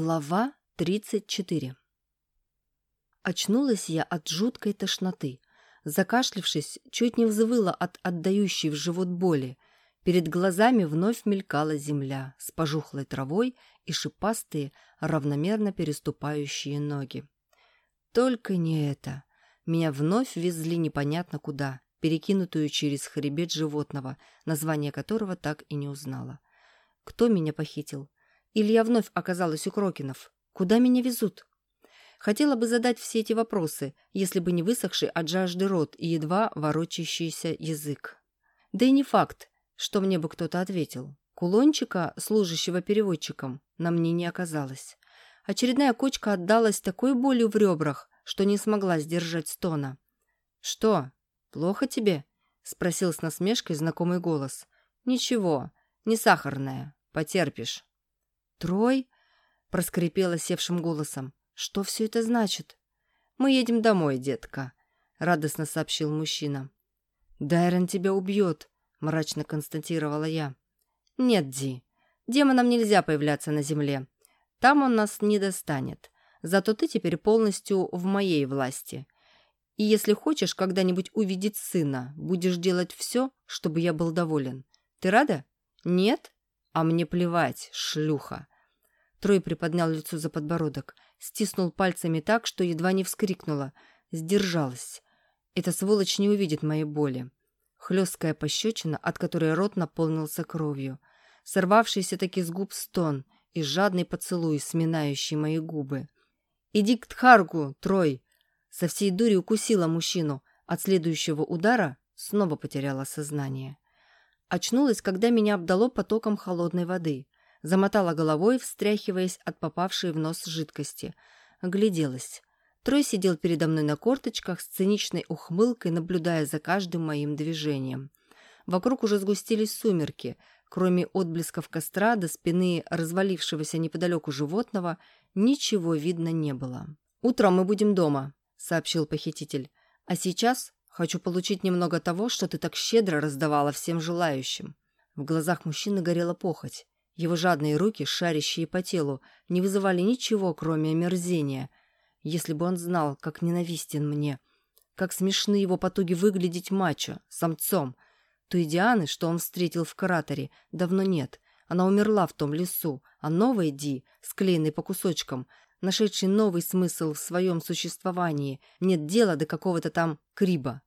Глава 34 Очнулась я от жуткой тошноты. Закашлившись, чуть не взвыла от отдающей в живот боли. Перед глазами вновь мелькала земля с пожухлой травой и шипастые, равномерно переступающие ноги. Только не это. Меня вновь везли непонятно куда, перекинутую через хребет животного, название которого так и не узнала. Кто меня похитил? Или я вновь оказалась у Крокинов? Куда меня везут? Хотела бы задать все эти вопросы, если бы не высохший от жажды рот и едва ворочащийся язык. Да и не факт, что мне бы кто-то ответил. Кулончика, служащего переводчиком, на мне не оказалось. Очередная кочка отдалась такой болью в ребрах, что не смогла сдержать стона. «Что, плохо тебе?» — спросил с насмешкой знакомый голос. «Ничего, не сахарная, потерпишь». «Трой?» — проскрипела севшим голосом. «Что все это значит?» «Мы едем домой, детка», — радостно сообщил мужчина. «Дайрон тебя убьет», — мрачно констатировала я. «Нет, Ди, демонам нельзя появляться на земле. Там он нас не достанет. Зато ты теперь полностью в моей власти. И если хочешь когда-нибудь увидеть сына, будешь делать все, чтобы я был доволен. Ты рада? Нет? А мне плевать, шлюха. Трой приподнял лицо за подбородок, стиснул пальцами так, что едва не вскрикнула. Сдержалась. Эта сволочь не увидит моей боли. Хлесткая пощечина, от которой рот наполнился кровью. Сорвавшийся таки с губ стон и жадный поцелуй, сминающий мои губы. «Иди к Тхаргу, Трой!» Со всей дури укусила мужчину. От следующего удара снова потеряла сознание. Очнулась, когда меня обдало потоком холодной воды. Замотала головой, встряхиваясь от попавшей в нос жидкости. Огляделась. Трой сидел передо мной на корточках с циничной ухмылкой, наблюдая за каждым моим движением. Вокруг уже сгустились сумерки. Кроме отблесков костра до спины развалившегося неподалеку животного ничего видно не было. «Утром мы будем дома», — сообщил похититель. «А сейчас Хочу получить немного того, что ты так щедро раздавала всем желающим». В глазах мужчины горела похоть. Его жадные руки, шарящие по телу, не вызывали ничего, кроме омерзения. Если бы он знал, как ненавистен мне, как смешны его потуги выглядеть мачо, самцом. Той Дианы, что он встретил в кратере, давно нет. Она умерла в том лесу, а новая Ди, склеенной по кусочкам, нашедший новый смысл в своем существовании, нет дела до какого-то там Криба.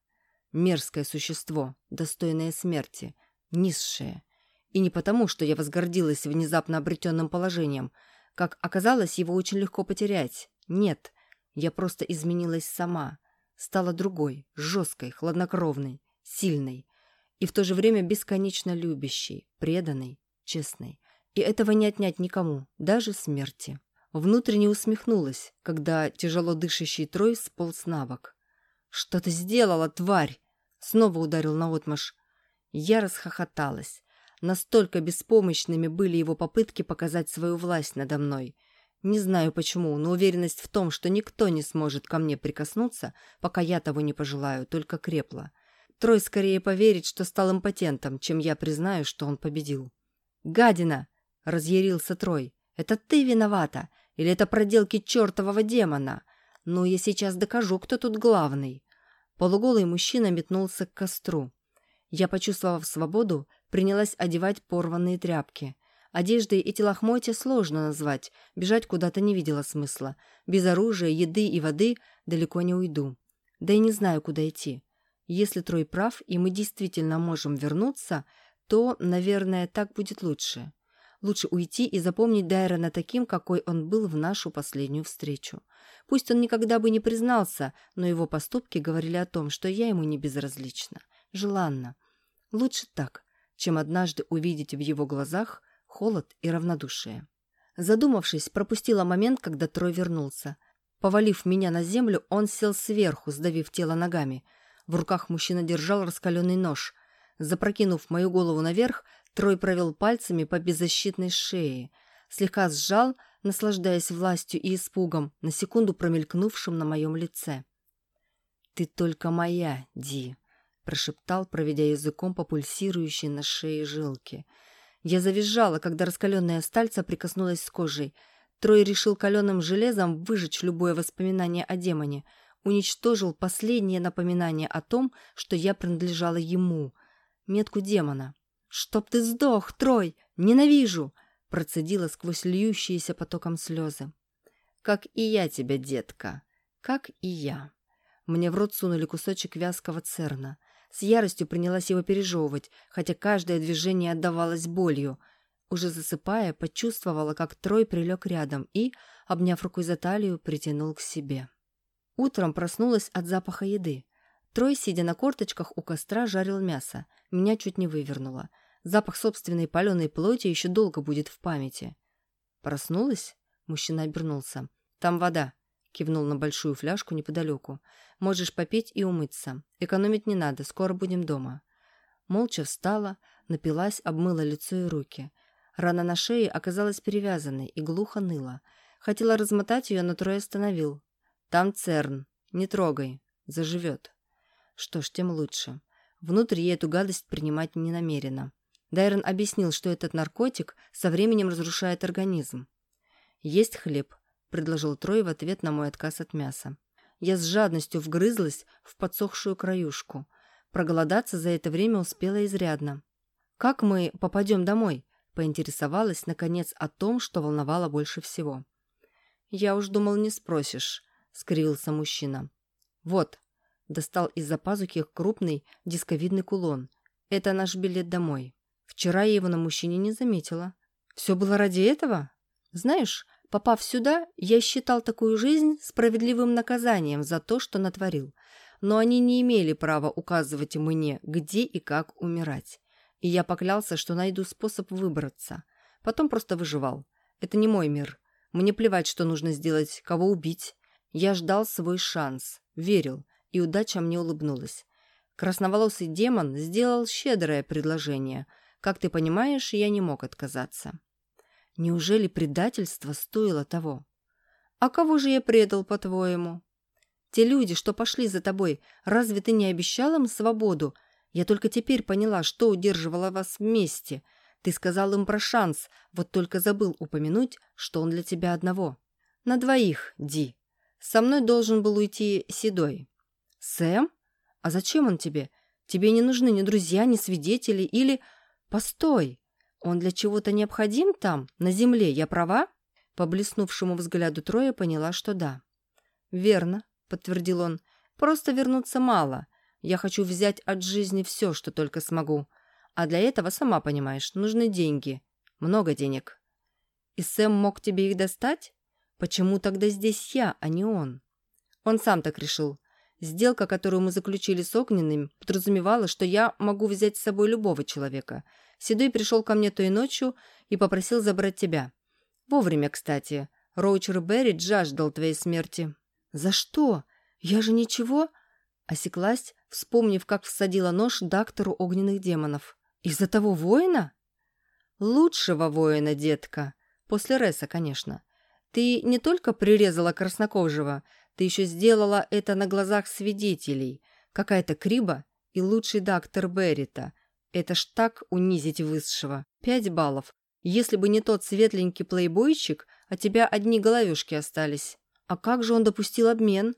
Мерзкое существо, достойное смерти, низшее. И не потому, что я возгордилась внезапно обретенным положением. Как оказалось, его очень легко потерять. Нет, я просто изменилась сама. Стала другой, жесткой, хладнокровной, сильной. И в то же время бесконечно любящей, преданной, честной. И этого не отнять никому, даже смерти. Внутренне усмехнулась, когда тяжело дышащий Трой сполз на бок. «Что ты сделала, тварь?» Снова ударил наотмашь. Я расхохоталась. Настолько беспомощными были его попытки показать свою власть надо мной. Не знаю почему, но уверенность в том, что никто не сможет ко мне прикоснуться, пока я того не пожелаю, только крепла. Трой скорее поверит, что стал импотентом, чем я признаю, что он победил. «Гадина!» — разъярился Трой. «Это ты виновата? Или это проделки чертового демона? Ну, я сейчас докажу, кто тут главный». Полуголый мужчина метнулся к костру. Я, почувствовав свободу, принялась одевать порванные тряпки. Одеждой эти лохмотья сложно назвать, бежать куда-то не видела смысла. Без оружия, еды и воды далеко не уйду. Да и не знаю, куда идти. Если Трой прав, и мы действительно можем вернуться, то, наверное, так будет лучше. Лучше уйти и запомнить Дайрона таким, какой он был в нашу последнюю встречу. Пусть он никогда бы не признался, но его поступки говорили о том, что я ему не безразлична. Желанна. Лучше так, чем однажды увидеть в его глазах холод и равнодушие. Задумавшись, пропустила момент, когда Трой вернулся. Повалив меня на землю, он сел сверху, сдавив тело ногами. В руках мужчина держал раскаленный нож. Запрокинув мою голову наверх, Трой провел пальцами по беззащитной шее, слегка сжал, наслаждаясь властью и испугом, на секунду промелькнувшим на моем лице. «Ты только моя, Ди», — прошептал, проведя языком по пульсирующей на шее жилке. Я завизжала, когда раскаленная сталь соприкоснулась с кожей. Трой решил каленым железом выжечь любое воспоминание о демоне, уничтожил последнее напоминание о том, что я принадлежала ему, метку демона. «Чтоб ты сдох, Трой! Ненавижу!» процедила сквозь льющиеся потоком слезы. «Как и я тебя, детка, как и я». Мне в рот сунули кусочек вязкого церна. С яростью принялась его пережевывать, хотя каждое движение отдавалось болью. Уже засыпая, почувствовала, как Трой прилег рядом и, обняв рукой за талию, притянул к себе. Утром проснулась от запаха еды. Трой, сидя на корточках у костра, жарил мясо. Меня чуть не вывернуло. Запах собственной паленой плоти еще долго будет в памяти. «Проснулась?» – мужчина обернулся. «Там вода», – кивнул на большую фляжку неподалеку. «Можешь попить и умыться. Экономить не надо, скоро будем дома». Молча встала, напилась, обмыла лицо и руки. Рана на шее оказалась перевязанной и глухо ныла. Хотела размотать ее, но Трой остановил. «Там Церн. Не трогай. Заживет». Что ж, тем лучше. Внутрь я эту гадость принимать не намерена. Дайрон объяснил, что этот наркотик со временем разрушает организм. «Есть хлеб», — предложил Трой в ответ на мой отказ от мяса. Я с жадностью вгрызлась в подсохшую краюшку. Проголодаться за это время успела изрядно. «Как мы попадем домой?» — поинтересовалась, наконец, о том, что волновало больше всего. «Я уж думал, не спросишь», — скривился мужчина. «Вот», — достал из-за пазухи крупный дисковидный кулон. «Это наш билет домой». Вчера я его на мужчине не заметила. Все было ради этого? Знаешь, попав сюда, я считал такую жизнь справедливым наказанием за то, что натворил. Но они не имели права указывать мне, где и как умирать. И я поклялся, что найду способ выбраться. Потом просто выживал. Это не мой мир. Мне плевать, что нужно сделать, кого убить. Я ждал свой шанс, верил, и удача мне улыбнулась. Красноволосый демон сделал щедрое предложение – как ты понимаешь, я не мог отказаться. Неужели предательство стоило того? А кого же я предал, по-твоему? Те люди, что пошли за тобой, разве ты не обещал им свободу? Я только теперь поняла, что удерживало вас вместе. Ты сказал им про шанс, вот только забыл упомянуть, что он для тебя одного. На двоих, Ди. Со мной должен был уйти Седой. Сэм? А зачем он тебе? Тебе не нужны ни друзья, ни свидетели или... «Постой! Он для чего-то необходим там, на земле, я права?» По блеснувшему взгляду Троя поняла, что да. «Верно», — подтвердил он. «Просто вернуться мало. Я хочу взять от жизни все, что только смогу. А для этого, сама понимаешь, нужны деньги. Много денег». «И Сэм мог тебе их достать? Почему тогда здесь я, а не он?» Он сам так решил. Сделка, которую мы заключили с Огненным, подразумевала, что я могу взять с собой любого человека. Седой пришел ко мне той ночью и попросил забрать тебя. Вовремя, кстати. Роучер Берри жаждал твоей смерти. «За что? Я же ничего...» Осеклась, вспомнив, как всадила нож доктору огненных демонов. «Из-за того воина?» «Лучшего воина, детка. После Реса, конечно. Ты не только прирезала краснокожего, ты еще сделала это на глазах свидетелей. Какая-то Криба и лучший доктор Беррита. Это ж так унизить высшего. Пять баллов. Если бы не тот светленький плейбойчик, от тебя одни головешки остались. А как же он допустил обмен?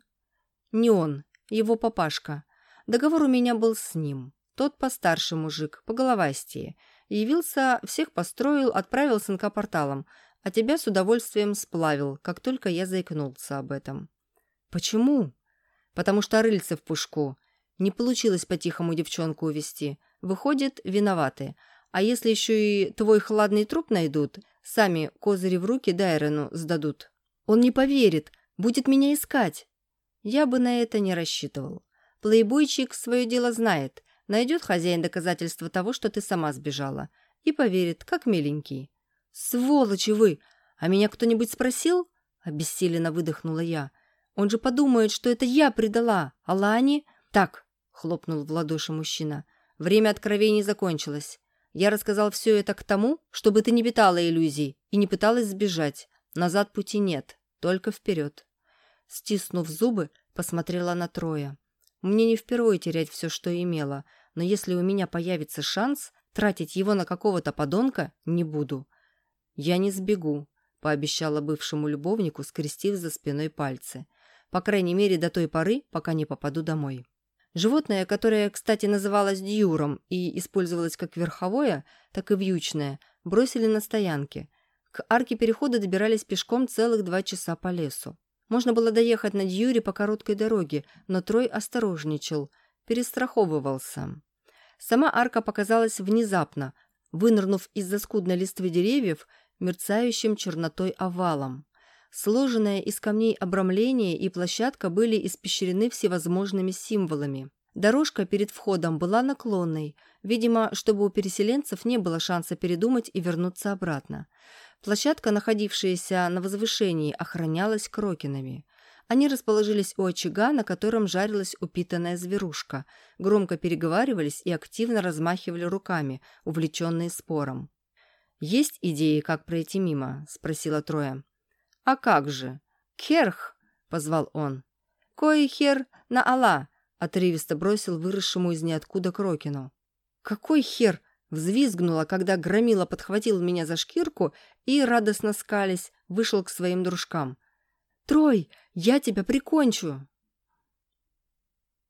Не он, его папашка. Договор у меня был с ним. Тот постарше мужик, поголовастее. Явился, всех построил, отправил сынка порталом, а тебя с удовольствием сплавил, как только я заикнулся об этом. «Почему?» «Потому что рыльце в пушку. Не получилось по-тихому девчонку увести. Выходит, виноваты. А если еще и твой хладный труп найдут, сами козыри в руки Дайрену сдадут. Он не поверит, будет меня искать». Я бы на это не рассчитывал. Плейбойчик свое дело знает. Найдет хозяин доказательства того, что ты сама сбежала. И поверит, как миленький. «Сволочи вы! А меня кто-нибудь спросил?» Обессиленно выдохнула я. Он же подумает, что это я предала. А. Так, хлопнул в ладоши мужчина. Время откровений закончилось. Я рассказал все это к тому, чтобы ты не питала иллюзий и не пыталась сбежать. Назад пути нет, только вперед. Стиснув зубы, посмотрела на Троя. Мне не впервые терять все, что имела, но если у меня появится шанс, тратить его на какого-то подонка не буду. Я не сбегу, пообещала бывшему любовнику, скрестив за спиной пальцы. По крайней мере, до той поры, пока не попаду домой. Животное, которое, кстати, называлось дьюром и использовалось как верховое, так и вьючное, бросили на стоянке. К арке перехода добирались пешком целых два часа по лесу. Можно было доехать на дьюре по короткой дороге, но Трой осторожничал, перестраховывался. Сама арка показалась внезапно, вынырнув из-за скудной листвы деревьев мерцающим чернотой овалом. Сложенное из камней обрамление и площадка были испещрены всевозможными символами. Дорожка перед входом была наклонной, видимо, чтобы у переселенцев не было шанса передумать и вернуться обратно. Площадка, находившаяся на возвышении, охранялась крокинами. Они расположились у очага, на котором жарилась упитанная зверушка, громко переговаривались и активно размахивали руками, увлеченные спором. «Есть идеи, как пройти мимо?» – спросила Троя. «А как же? Керх!» – позвал он. «Кой хер на Алла!» – отрывисто бросил выросшему из ниоткуда Крокину. «Какой хер?» – взвизгнула, когда Громила подхватил меня за шкирку и, радостно скались, вышел к своим дружкам. «Трой, я тебя прикончу!»